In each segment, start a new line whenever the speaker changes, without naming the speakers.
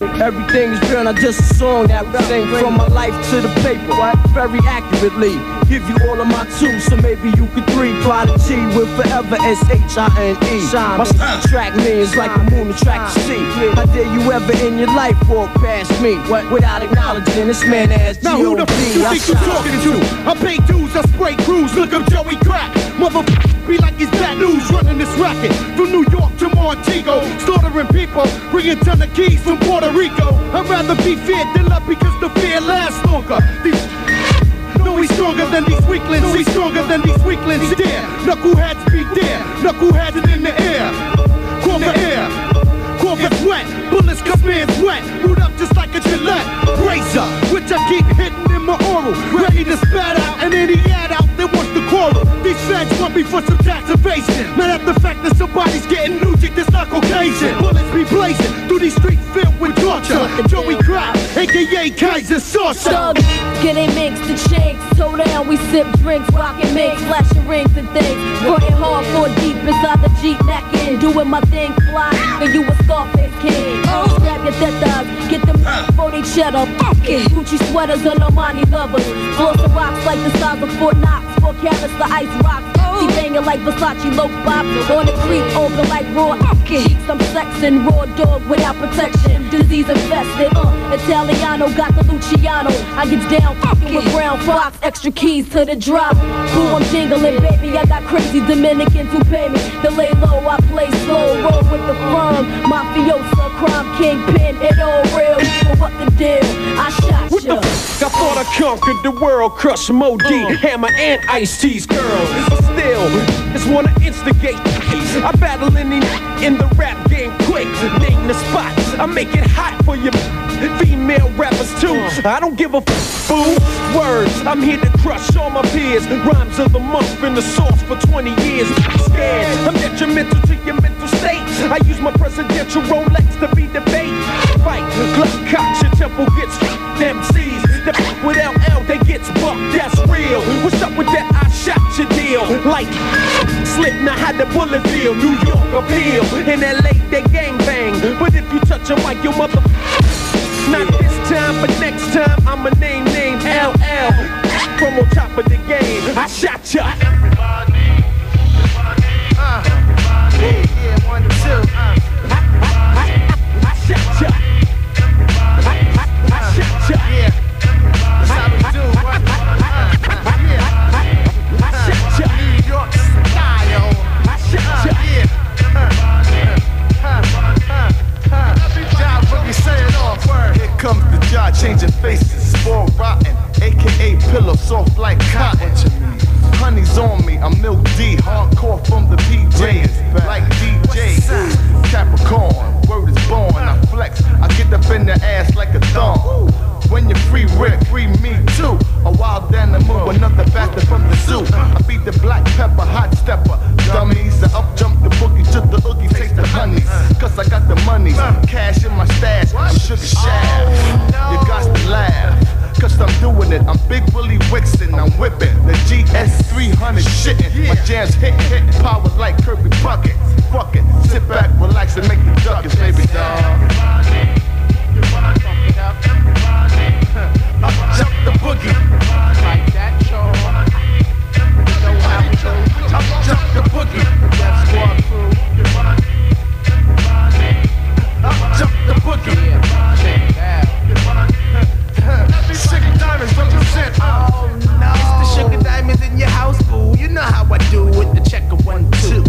Everything is real, not just a song that from my life to the paper. Very accurately, give you all of my two, so maybe you could three. Prodigy with forever S H I N E. My style track me is like a moon to track the sea. How dare you ever in your life walk past me without acknowledging this man as
Now who the f you think you talking to? I pay dues, I spray crews, look up Joey Crack. Motherfucker be like he's bad news, running this racket from New York to Montego, slaughtering people, bringing ton of keys from Puerto Rico. I'd rather be feared than love because the fear lasts longer. These no, he's stronger than these weaklings. He's stronger than these weaklings. Dare, knuckleheads be there. Knuckleheads in the air. Corporate air. Corporate wet. Bullets come in wet. Root up just like a Gillette. Razor, which I keep hitting in my oral. Ready to spat out and any ad out that wants to quarrel. These feds want me for some evasion. Mad at the fact that somebody's getting nugent that's not Caucasian. Bullets be blazing through these streets filled with torture. Joey Crack, aka Keyser Soze.
Thug, get a mix the chinks, toe down, we sip drinks, rockin' mix, flashing rings and things. Hard for deep inside the Jeep back in, doing my thing, fly, and you a for they cheddar. Fuck it. Gucci sweaters and Armani lovers. Floss the rocks like the size of Fort Knox, four carats the ice rocks. She banging like Versace low bop on the creep, open like raw cheeks. I'm sexing raw dog without protection, disease infested. Uh, Italiano got the Luciano. I get down fucking with brown fox, extra keys to the drop. Boo, I'm jingling, baby. I got crazy Dominicans who pay me. The lay low, I play slow, roll with the firm. Mafiosa, crime kingpin, it all real. What the deal? I shot
What the f? I thought I conquered the world, crush Moe Dee, uh. Hammer and Ice T's girl. But still, just wanna instigate. I battle any in the rap game quick. Name the spots, I make it hot for you. Female rappers too. Uh. I don't give a f- boo. Words, I'm here to crush all my peers. Rhymes of the month in the source for 20 years. Scared, I'm detrimental to your mental state. I use my presidential Rolex to be debate. Fight, Glock cocks, your temple gets MCs. The with LL, they gets bucked, that's real. What's up with that? I shot your deal. Like, slip, now how the bullet feel? New York appeal. In LA, they gang bang. But if you touch a mic, your mother. Not this time, but next time, I'ma name name LL. From on top of the game, I shot ya.
Yeah, aka pillow soft like cotton. Honey's on me, I'm Milk D, hardcore from the PJs. Like DJ, Capricorn, word is born. I flex, I get up in the ass like a thong. When you're free, Rick, free me too. A wild animal, another bastard from the zoo. I feed the black pepper, hot stepper. Dummies, I up jump the boogie to the oogie, taste the honeys. Cause I got the money, cash in my stash, sugar shaft. You got to laugh. Wixon, I'm whipping the GS 300 shitting. My jams hitting, hitting power like Kirby Puckett. Fuck it, sit back, relax, and make the duckers, baby dog. Up jump the boogie. Like that, y'all. Up jump the boogie.
I do with the checker one, two.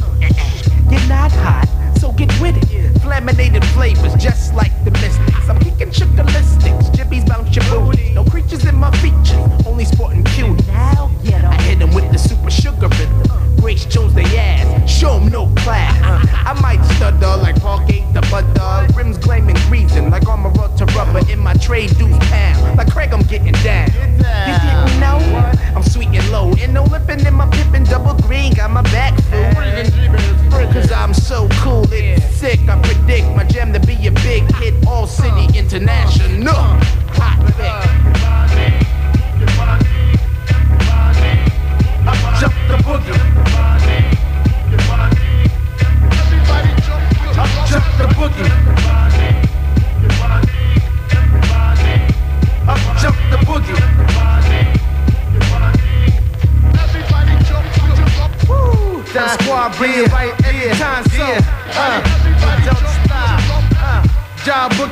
You're not hot, so get with it. Flaminated flavors, just like the mystics. I'm kicking sugaristics, jibbies bounce your booty. No creatures in my features, only sporting cuties. Now get I hit 'em with the super sugar rhythm. Grace Jones they ass, show 'em no class. Uh, I might stutter like Parkgate the butter. Rims gleaming greasing like armor to rubber in my trade dues pound. Like Craig, I'm getting down. You didn't know? I'm sweet and low. And no lippin' in my pippin' double green. Got my back full. Cause I'm so cool, it's sick. I predict my jam to be a big hit. All city international.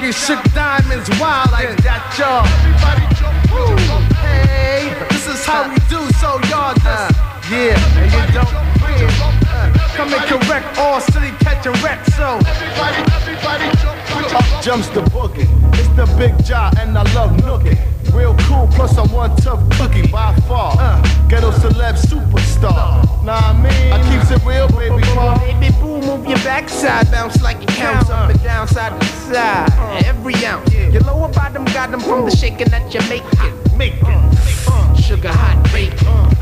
John shook diamonds wild like that, y'all. Hey, this is how we do, so y'all just, yeah, and you don't win. Uh, come and correct all city catching wreck, so.
Everybody, everybody jump, up jumps the boogie. It's the big job and I love nookie. Real cool, plus I'm one tough cookie by far. Uh, ghetto celeb superstar. Nah, I mean, I keeps it real, baby.
Baby boo, move your backside, bounce like it counts up and uh. down, side to side. Uh. Every ounce. Your lower bottom got them from the shaking that you're making. Making.
Uh. Sugar hot bacon.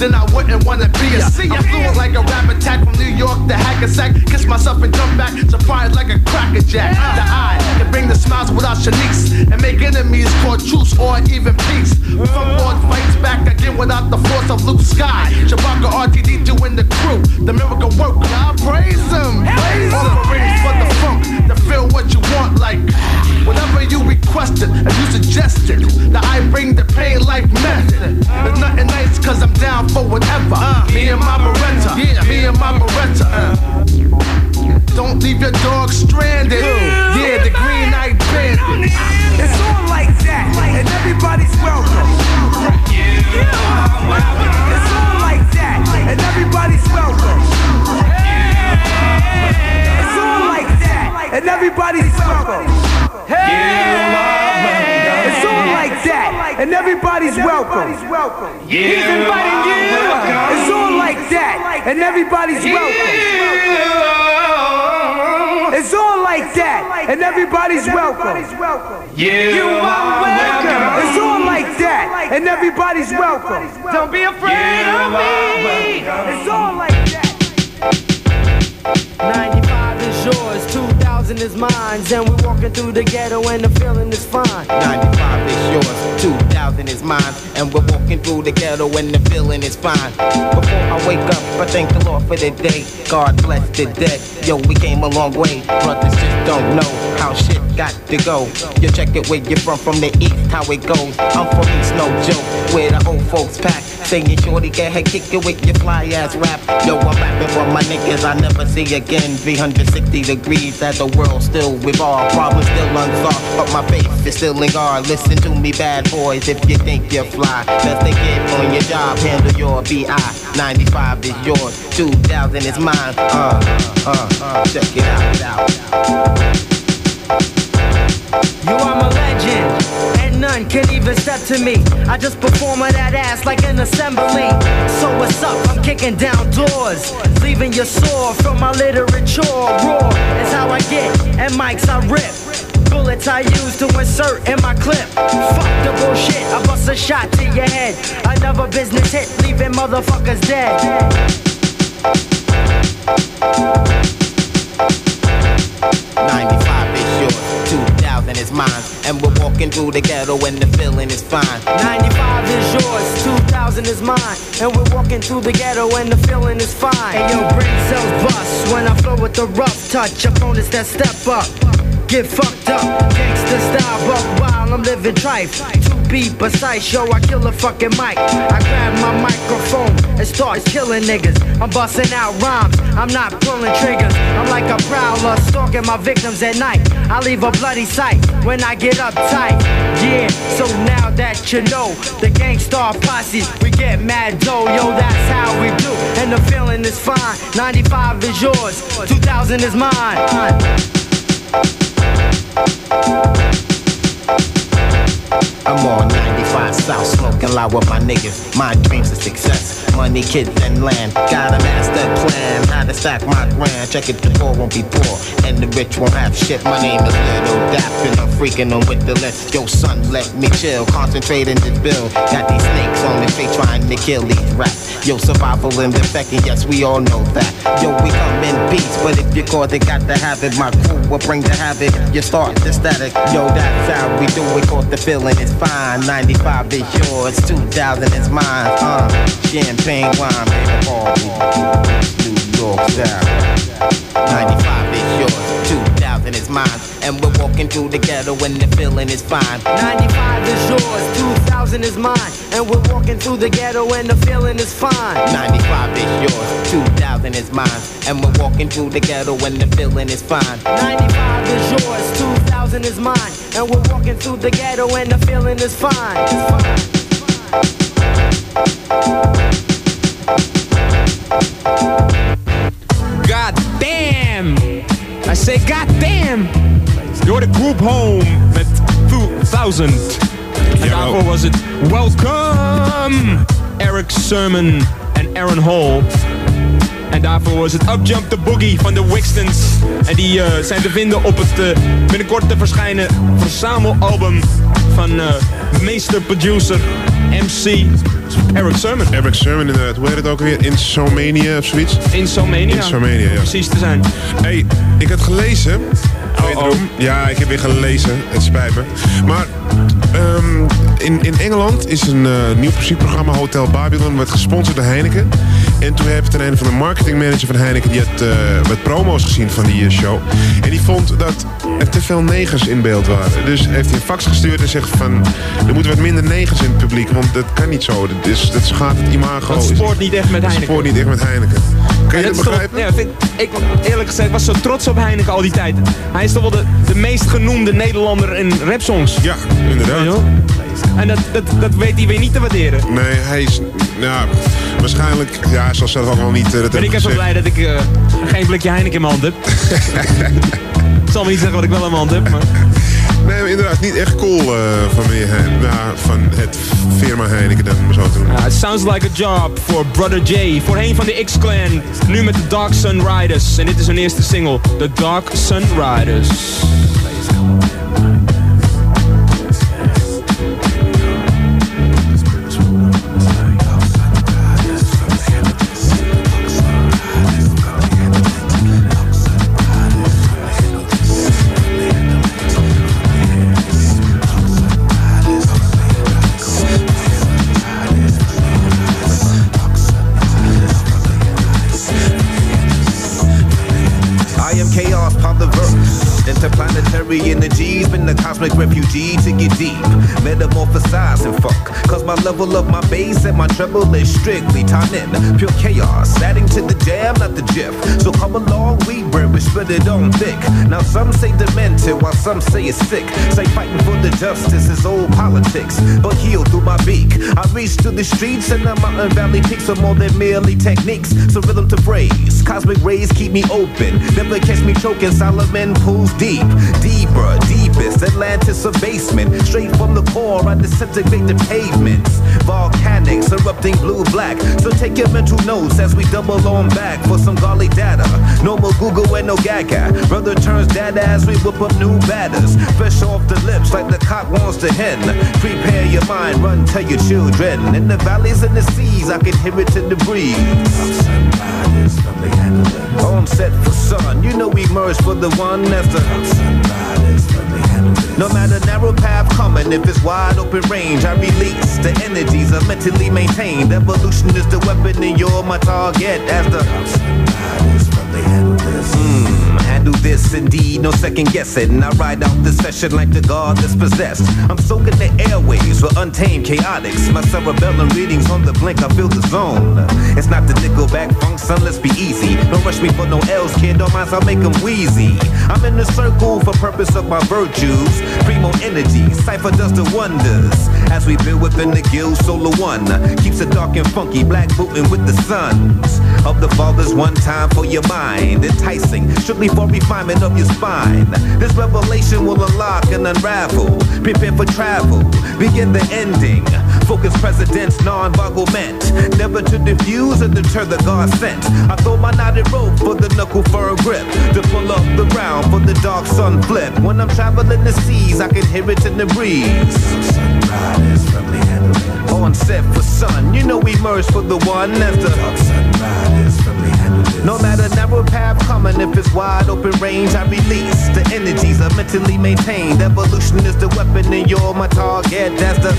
Then I wouldn't wanna be a see I'm fluent like a rap attack from New York to Hackensack. Kiss myself and jump back, surprised like a cracker jack. The eye can bring the smiles without Shanice and make enemies call truce or even peace. Funkboard fights back again without the force of Luke Sky. Chewbacca RTD doing the crew, the miracle work. I praise him. The rings for the funk to feel what you want like whatever you requested and you suggested that I bring the pain like meth.
It's nothing nice 'cause I'm down for whatever. Uh, me and my Beretta, yeah. me and my Beretta. Uh. Don't leave your dog stranded. Yeah, the green eyed bandit. It's all like that, and everybody's welcome. It's all like that, and everybody's welcome. It's all like that, and everybody's welcome. It's all like that, and everybody's welcome. He's that, and everybody's welcome. It's all like that, and everybody's welcome. You are welcome. It's all like that, and everybody's welcome. Don't be afraid of me. It's all like that.
95 is yours, 2000 is mine. And we're walking through the ghetto and the feeling is fine.
95 is yours, 2000 is mine. And we're walking through the ghetto and the feeling is fine. Before I wake up, I thank the Lord for the day. God bless the dead. Yo, we came a long way. Brothers just don't know how shit got to go. You check it where you're from, from the east, how it goes. I'm from East, no joke, where the old folks pack. Saying shorty, get her kick it with your fly ass rap. Yo, I'm rapping for my niggas I never see again. 360 degrees as the world still revolve. Problems still unsolved, but my face is still in guard. Listen to me, bad boys, if you think you're fly. Best to get on your job, handle your BI. 95 is yours, 2000 is mine. Uh, uh, uh, check it out.
You are my legend, none can even step to me. I just perform on that ass like an assembly. So what's up? I'm kicking down doors, leaving you sore from my literature. Raw is how I get, and mics I rip. Bullets I use to insert in my clip. Fuck the bullshit, I bust a shot to your head. Another business hit, leaving motherfuckers dead.
Mine. And we're walking through the ghetto and the feeling is fine.
95 is yours, 2000 is mine. And we're walking through the ghetto and the feeling is fine. Hey yo, brain cells bust when I flow with the rough touch. Opponents that step up, get fucked up. Gangsta style, buck wild, I'm living trife. Be precise, yo, I kill a fucking mic. I grab my microphone and start killing niggas. I'm busting out rhymes, I'm not pulling triggers. I'm like a prowler, stalking my victims at night. I leave a bloody sight when I get uptight. Yeah, so now that you know, the gangstar posse, we get mad dough, yo, that's how we do. And the feeling is fine. 95 is yours, 2000 is mine.
Smoking loud with my niggas. My dreams of success, money, kids, and land. Got a master plan, how to stack my grand. Check it, the poor won't be poor, and the rich won't have shit. My name is Little Dap, and I'm freaking on with the list. Yo, son, let me chill, concentrate in this bill. Got these snakes on the street trying to kill these rats. Yo, survival second, yes, we all know that. Yo, we come in peace, but if you caught it, got to have it. My crew will bring the havoc. You start the static. Yo, that's how we do it, caught the feeling, it's fine. 95 is yours, 2000 is mine. Uh, champagne wine, baby, party. New York style. 95 is yours, 2000 is mine. And we're walking through the ghetto and the feeling is fine.
95 is yours, 2000 is mine. And we're walking through the ghetto and the feeling is fine.
95 is yours, 2000 is mine. And we're walking through the ghetto and the feeling is fine.
95 is yours, 2000 is mine. And we're walking through the ghetto and the feeling is fine. It's fine.
God damn! I say god damn! Door de Group Home met 2000. En daarvoor was het Welcome! Eric Sermon en Aaron Hall. En daarvoor was het Up Jump the Boogie van de Wixtons. En die eh, zijn te vinden op het eh, binnenkort te verschijnen verzamelalbum van eh, meester producer MC Eric Sermon.
Eric Sermon inderdaad. Hoe heet het ook weer? Insomania of zoiets?
Insomania.
Insomania, ja.
Precies te zijn.
hey, ik had gelezen. Wederom. Ja, ik heb weer gelezen. Het spijt me. Maar ehm, in, in Engeland is een eh, nieuw muziekprogramma Hotel Babylon. Wordt gesponsord door Heineken. En toen heb ik ten einde van de marketingmanager van Heineken... die had eh, wat promo's gezien van die eh, show. En die vond dat er te veel negers in beeld waren. Dus heeft hij een fax gestuurd en zegt van... er moeten wat minder negers in het publiek, want dat kan niet zo. Dat, is, dat schaadt het imago.
Dat spoort niet echt met
Dat
Heineken.
spoort niet echt met Heineken. Kan je dat
toch-
begrijpen?
ja, vind, ik, eerlijk gezegd, was zo trots op Heineken al die tijd. Hij is toch wel de, de meest genoemde Nederlander in rapsongs.
Ja, inderdaad.
En dat, dat, dat weet hij weer niet te waarderen.
Nee, hij is... Nou, waarschijnlijk... Ja, hij zal zelf ook wel niet... eh, dat
Ben ik even blij dat ik eh, geen blikje Heineken in mijn hand heb. ik zal me niet zeggen wat ik wel in mijn hand heb, maar...
Nee, maar inderdaad, niet echt cool eh, van Heineken. Nou, van het firma Heineken dan, maar zo te noemen.
Ja, it sounds like a job for Brother J. Voorheen van de X-Clan, nu met de Dark Sun Riders. En dit is hun eerste single, The Dark Sun Riders.
Level of my bass and my treble is strictly time in. Pure chaos, adding to the jam, not the jiff. So come along, we burn, we spit it on thick. Now some say demented, while some say it's sick. Say fighting for the justice is old politics. But heal through my beak. I reach to the streets and the mountain valley peaks are more than merely techniques. So rhythm to phrase. Cosmic rays keep me open. Never catch me choking. Solomon pulls deep. Deeper, deepest. Atlantis a basement. Straight from the core, I disintegrate the pavements. Volcanics erupting blue black. So take your mental notes as we double on back for some golly data. No more Google and no Gaga. Brother turns data as we whip up new batters. Fresh off the lips like the cock wants to hen. Prepare your mind, run, tell your children. In the valleys and the seas, I can hear it in the breeze. On set for sun, you know we merge for the one that's the no matter narrow path coming, if it's wide open range, I release the energies are mentally maintained. Evolution is the weapon, and you're my target as the. Handle this indeed, no second guessing. I ride out this session like the god that's possessed. I'm soaking the airways with untamed chaotics. My cerebellum readings on the blink, I feel the zone. It's not the nickelback funk, son, let's be easy. Don't rush me for no L's, kid, don't mind, I'll make them wheezy. I'm in the circle for purpose of my virtues. Primo energy, Cypher does the wonders. As we build within the guild, solo one keeps it dark and funky, black booting with the sons of the fathers. One time for your mind, enticing, strictly for refinement of your spine. This revelation will unlock and unravel. Prepare for travel, begin the ending. Focus president's non-bogglement, never to diffuse or deter the God sent. I throw my knotted rope for the knuckle firm grip to pull up the round for the dark sun flip. When I'm traveling the seas, I can hear it in the breeze. On set for sun, you know we merge for the one that's the No matter narrow path coming, if it's wide open range, I release the energies are mentally maintained. Evolution is the weapon, and you're my target. That's the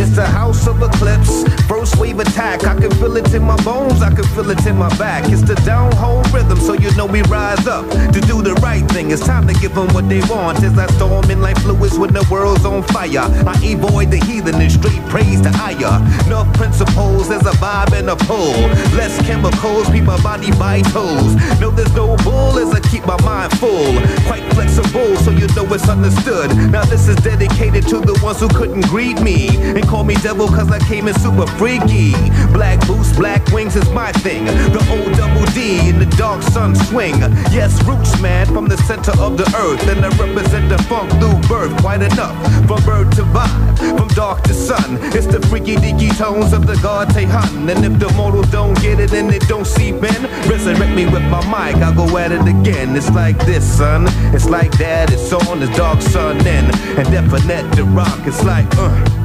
it's the house of eclipse. First wave attack. I can feel it in my bones. I can feel it in my back. It's the down home rhythm, so you know we rise up to do the right thing. It's time to give them what they want. As I storm in like fluids when the world's on fire. I avoid the heathen and straight praise the higher. Enough principles, there's a vibe and a pull. Less chemicals, keep my body vitals. No, there's no bull as I keep my mind full. Quite flexible, so you know it's understood. Now this is dedicated to the ones who couldn't greet me and call me devil cause I came in super freaky. Black boots, black wings is my thing. The old double D in the dark sun swing. Yes, roots man from the center of the earth. And I represent the funk through birth. Quite enough from bird to vibe, from dark to sun. It's the freaky deaky tones of the god Tehan. And if the mortals don't get it and it don't seep in, resurrect me with my mic. I'll go at it again. It's like this, son. It's like that. It's on the dark sun in. And definite the rock. It's like, uh.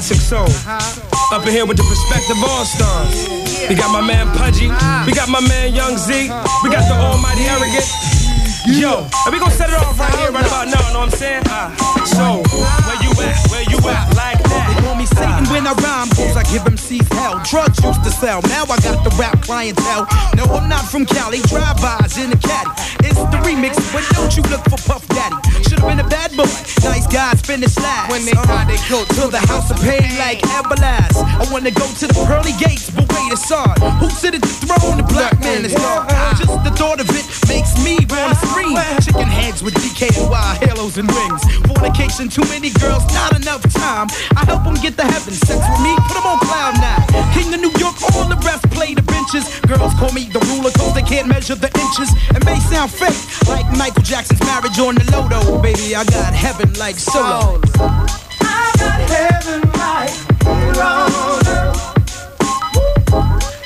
Classic soul. Uh-huh. Up in here with the perspective all stars. We got my man Pudgy, uh-huh. we got my man Young Z, uh-huh. we got the almighty arrogant. Yo, and we gonna set it off right here, right about now, know what I'm saying? Uh, so, where you at? Where you at? Like that.
They call me Satan when I rhyme, cause I give MCs hell. Drugs used to sell, now I got the rap clientele. No, I'm not from Cali, drive-bys in the caddy. Remix, but don't you look for Puff Daddy. Should've been a bad boy, nice guys
finish last. When they die, they go to the house of pain like everlast. I wanna go to the pearly gates, but wait, it's on. Who sit at the throne? The black man is gone. Ah. Just the thought of it makes me wanna scream. Chicken heads with DKNY halos and wings. Fornication, too many girls, not enough time. I help them get to heaven. Sex with me, put them on cloud nine. King of New York, all the rest play the benches. Girls call me the ruler, cause they can't measure the inches. It may sound fake, like Michael Jackson's marriage on the Lodo. Baby, I got heaven like solo.
I got heaven right here on earth.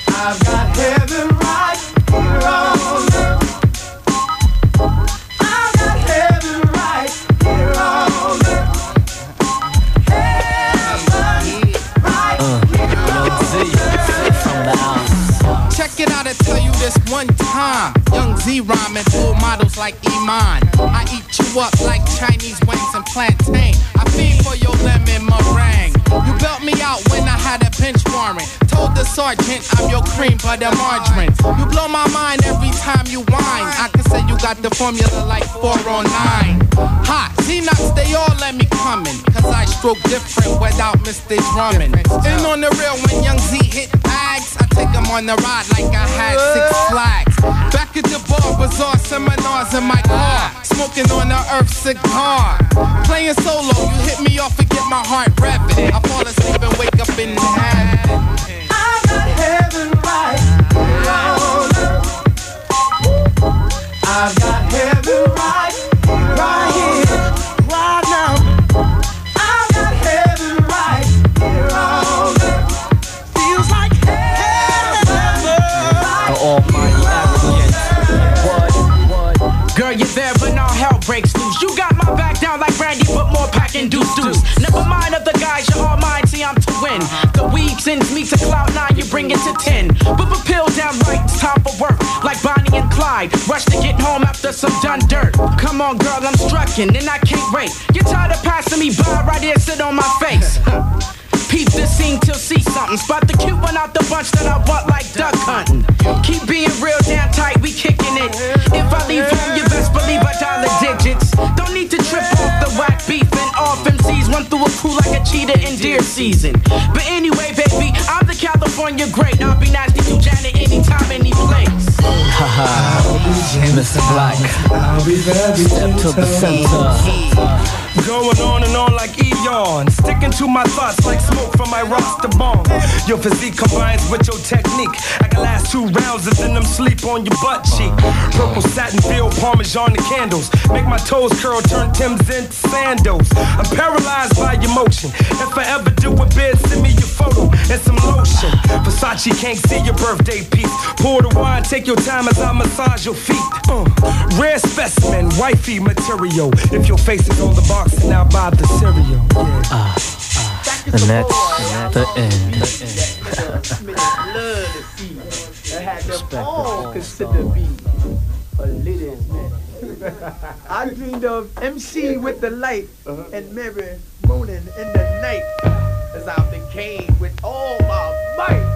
I've got heaven right here on earth. I've got heaven right here on earth. Heaven right
Check it out, I tell you this one time. Young Z rhyming models like Iman. I eat you up like Chinese wings and plantain. I feed for your lemon meringue. You built me out when I had a pinch warrant. Told the sergeant I'm your cream butter margarine. You blow my mind every time you whine. I can say you got the formula like 409. Hot, Z-Nuts, they all let me come in. Cause I stroke different without Mr. Drummond. And on the real, when Young Z hit take him on the ride like I had six flags. Back at the bar, bazaar seminars in my car. Smoking on the earth cigar. Playing solo, you hit me off and get my heart revving. I fall asleep and wake up in heaven.
I've got heaven right. I've got
guys, you're see I'm to win. The weed sends me to cloud nine, you bring it to ten. But a pill down right, time for work. Like Bonnie and Clyde, rush to get home after some done dirt. Come on, girl, I'm strucking, and I can't wait. You're tired of passing me by right here, sit on my face. Peep the scene till see something. Spot the cute one out the bunch that I want like duck hunting. Keep being real through a crew like a cheetah in deer season. But anyway, baby, I'm the California great. I'll be nasty to Janet anytime, any place.
Haha, Mr. Black. Step to the center.
Going on and on like Eon. Sticking to my thoughts like smoke from my roster bomb. Your physique combines with your technique. I can last two rounds and then them sleep on your butt cheek. Purple satin feel parmesan the candles. Make my toes curl, turn Tim's into sandals. I'm paralyzed by emotion. If I ever do a bid, send me your photo and some lotion. Versace can't see your birthday piece. Pour the wine, take your time as I massage your feet. Uh, rare specimen, wifey material. If your face is on the box, then I'll buy the cereal.
Ah. And that's the end.
I all dreamed of MC with the light and Mary mooning in the night as I became with all my might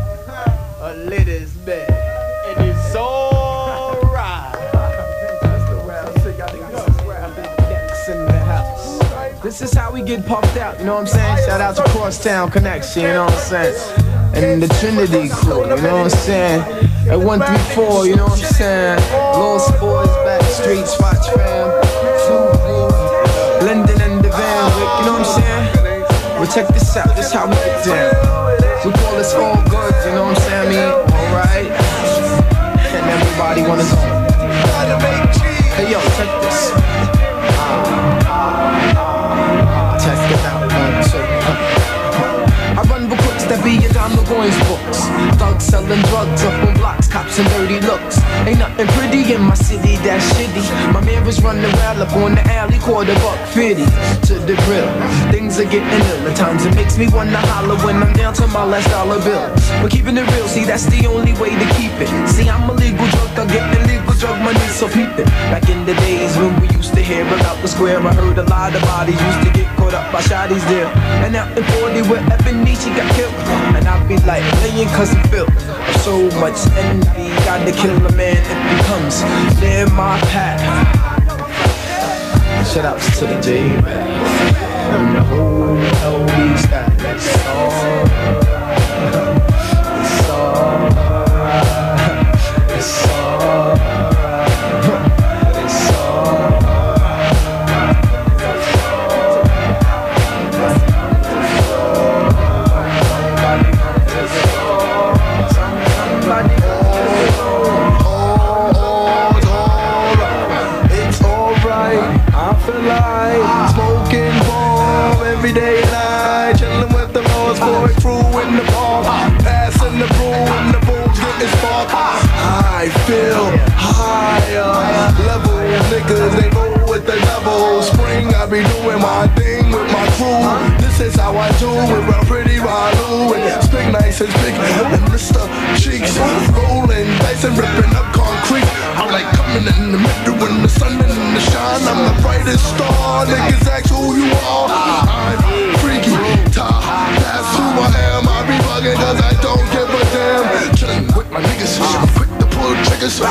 a ladies man. And it's alright. This is how we get pumped out, you know what I'm saying? Shout out to Crosstown Connection, you know what I'm saying? And the Trinity crew, you know what I'm saying? At 134, you know what I'm saying? Lost Boyz, Back Streets, Fox Fam, London and the Van you know what I'm saying? Well, check this out, this how we get down. We call this all good, you know what I'm saying? Mean, alright. And everybody wanna go. Hey yo, check this. That be a dime the Goins books. Thugs selling drugs up on blocks, cops and dirty looks. Ain't nothing pretty in my city, that's shitty. My man was running wild up on the alley, quarter buck fifty to the grill. Things are getting ill at times. It makes me wanna holler when I'm down to my last dollar bill. But keeping it real, see, that's the only way to keep it. See, I'm a legal drug thug, getting illegal drug money, so peep it. Back in the days when we used to hear about the square, I heard a lot of bodies used to get caught up by shotties there. And out in 40 where Ebony, she got killed. And I be like, laying cousin Phil. So much envy, gotta kill a man if he comes near my path. Shout outs to the J. The whole knows that This is how I do it, real pretty Ralu and Spigg Nice and Big and Mr. Cheeks rolling dice and ripping up concrete. I'm like coming in the middle when the sun and the shine. I'm the brightest star. Niggas ask who you are. I'm freaky. Ta. That's who I am. I be bugging cause I don't give a damn. Chilling with my niggas. Quick to pull triggers.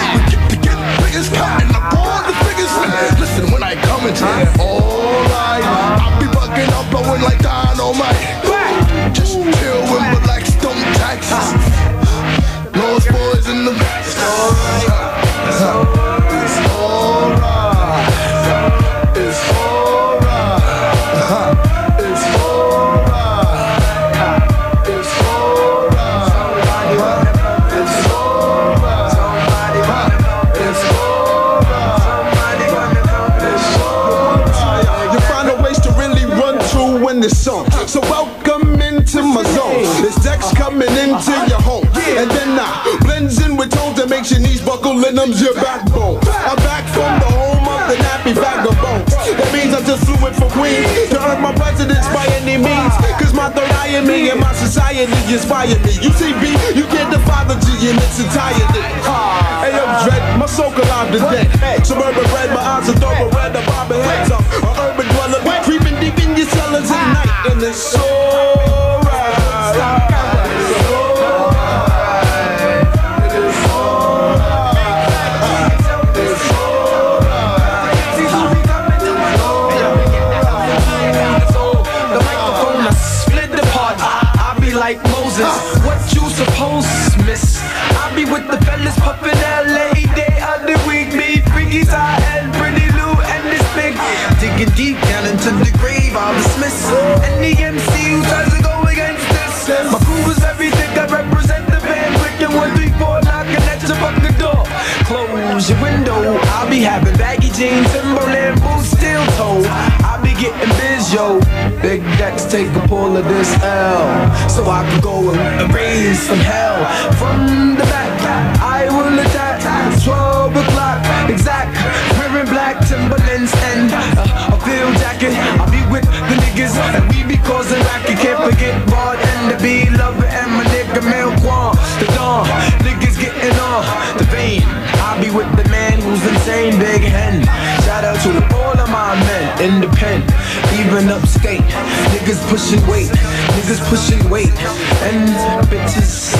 Thumbs your backbone. I'm back from the home of the nappy vagabonds. That means I'm just in for Queens to earn my residence by any means. Cause my third eye in me and my society inspire me. You see, B, you get the G in its entirety. Hey, yo, Dread, my soul alive today. Suburban bread, my eyes are thorough red, the bobbing heads up. An urban dweller, creeping deep in your cellars at night. And it's alright. Jeans, Timberland boots, steel toe. I'll be getting biz, yo. Big decks take a pull of this L. So I can go and raise some hell. From the back, I will attack. 12 o'clock, exact. Wearing black Timberlands and a field jacket. I'll be with the niggas and we be causing racket. Can't forget Rod pushing weight, niggas pushing weight, and bitches.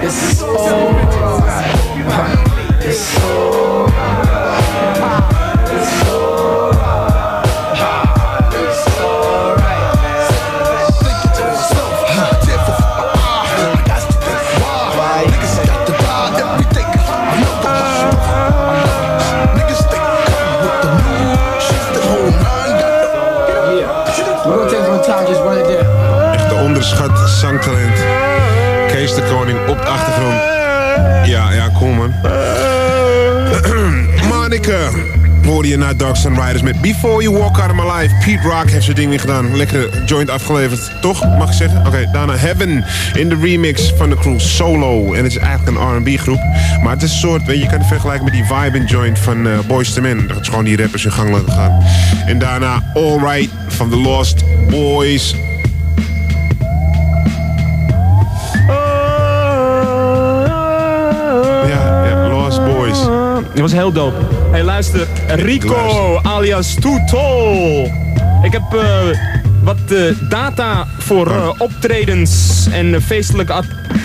It's
Hoorde je naar Dark Sun Riders met Before You Walk Out of My Life. Pete Rock heeft zijn ding weer gedaan. Lekkere joint afgeleverd. Toch, mag ik zeggen? Oké, daarna Heaven in de remix van de crew Solo. En het is eigenlijk een R&B groep. Maar het is een soort, weet je, kan het vergelijken met die vibe joint van uh, Boyz II Men. Dat is gewoon die rappers hun gang laten gaan. En daarna Alright van The Lost Boys. Boys.
Dat was heel dope. Hey, luister. Rico alias Toetol. Ik heb eh, wat eh, data voor eh, optredens en feestelijke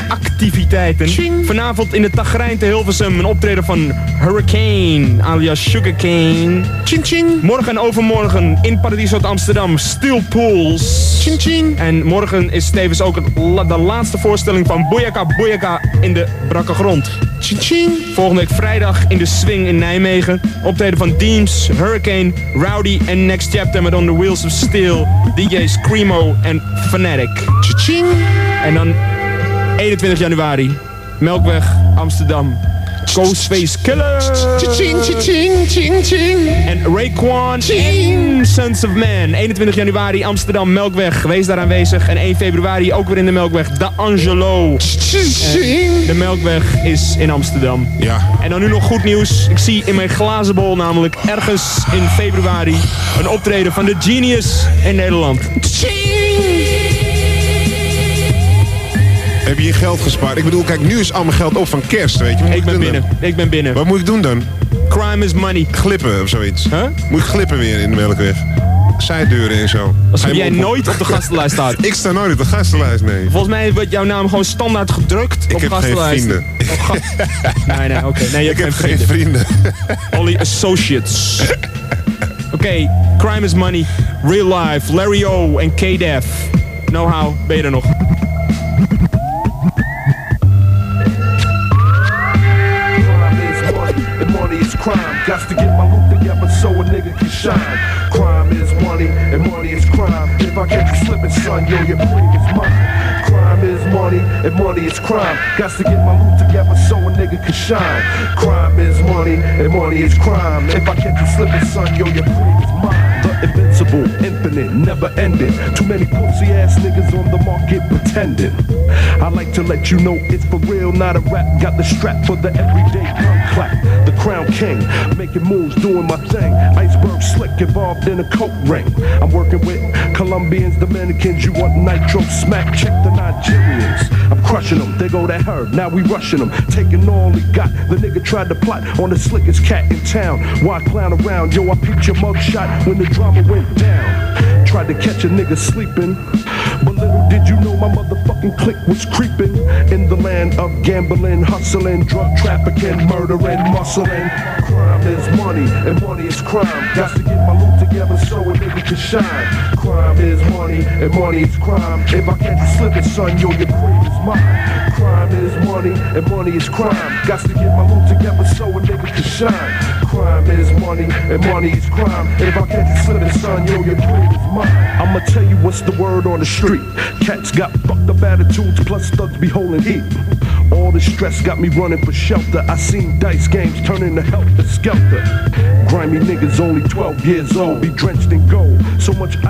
activiteiten. Vanavond in de Tagrijn te Hilversum een optreden van Hurricane, alias Sugarcane.
Ching ching.
Morgen en overmorgen in Paradiso te Amsterdam, Steel Pools.
Ching ching.
En morgen is tevens ook het la- de laatste voorstelling van Boyaka Boyaka in de Brakke Grond.
Ching ching.
Volgende week vrijdag in de Swing in Nijmegen. Optreden van Deems, Hurricane, Rowdy en Next Chapter met On the Wheels of Steel, DJ Screamo en Fanatic.
Ching.
En dan 21 januari, Melkweg, Amsterdam. Ghostface Killer.
Ching ching ching ching.
En Raekwon en Sons of Man. 21 januari Amsterdam Melkweg. Wees daar aanwezig. En 1 februari ook weer in de Melkweg. De Angelo. En de Melkweg is in Amsterdam.
Ja.
En dan nu nog goed nieuws. Ik zie in mijn glazen bol namelijk ergens in februari een optreden van de Genius in Nederland.
Heb je je geld gespaard? Ik bedoel, kijk, nu is al mijn geld op van kerst, weet je. Wat
Ik ben binnen.
dan?
Ik ben binnen.
Wat moet ik doen dan?
Crime is money.
Glippen of zoiets.
Huh?
Moet ik glippen weer in de Melkweg? Zijdeuren en zo.
Alsof
je
jij
op-
nooit op de gastenlijst staat.
Ik sta nooit op de gastenlijst, nee.
Volgens mij wordt jouw naam gewoon standaard gedrukt
Ik
op
heb geen
gastenlijst.
vrienden.
Op ga- nee, nee, oké. Nee, je
Ik
hebt
heb geen
vrienden.
vrienden.
Only associates. Oké, Crime is Money, Real Life, Larry O en K-Def. Know-how, ben je er nog?
Got to get my loot together so a nigga can shine. Crime is money, and money is crime. If I catch you slipping, son, yo, your brain is mine. Crime is money, and money is crime. Got to get my loot together so a nigga can shine. Crime is money, and money is crime. If I catch you slipping, son, yo, your brain is mine. Invincible, infinite, never ending. Too many pussy ass niggas on the market pretending. I like to let you know it's for real, not a rap. Got the strap for the everyday gun clap. Crown king, making moves, doing my thing. Iceberg slick, involved in a coat ring. I'm working with Colombians, Dominicans. You want nitro smack? Check the Nigerians. I'm crushing them. They go that herb. Now we rushing them. Taking all he got. The nigga tried to plot on the slickest cat in town. Why clown around? Yo, I peeped your mugshot when the drama went down. Tried to catch a nigga sleeping. But little did you know my motherfucking clique was creeping in the land of gambling, hustling, drug trafficking, murdering, muscling. Crime is money, and money is crime. Got to get my together so a nigga can shine. Crime is money, and money is crime. If I catch you slipping, son, yo, your cream is mine. Crime is money, and money is crime. Got to get my loot together so a nigga can shine. Crime is money, and money is crime. If I catch you slipping, son, yo, your cream is mine. I'ma tell you what's the word on the street. Cats got fucked up attitudes, plus thugs be holding heat. All the stress got me running for shelter. I seen dice games turn into helter skelter. Grimy niggas only 12 years old, be drenched in gold. So much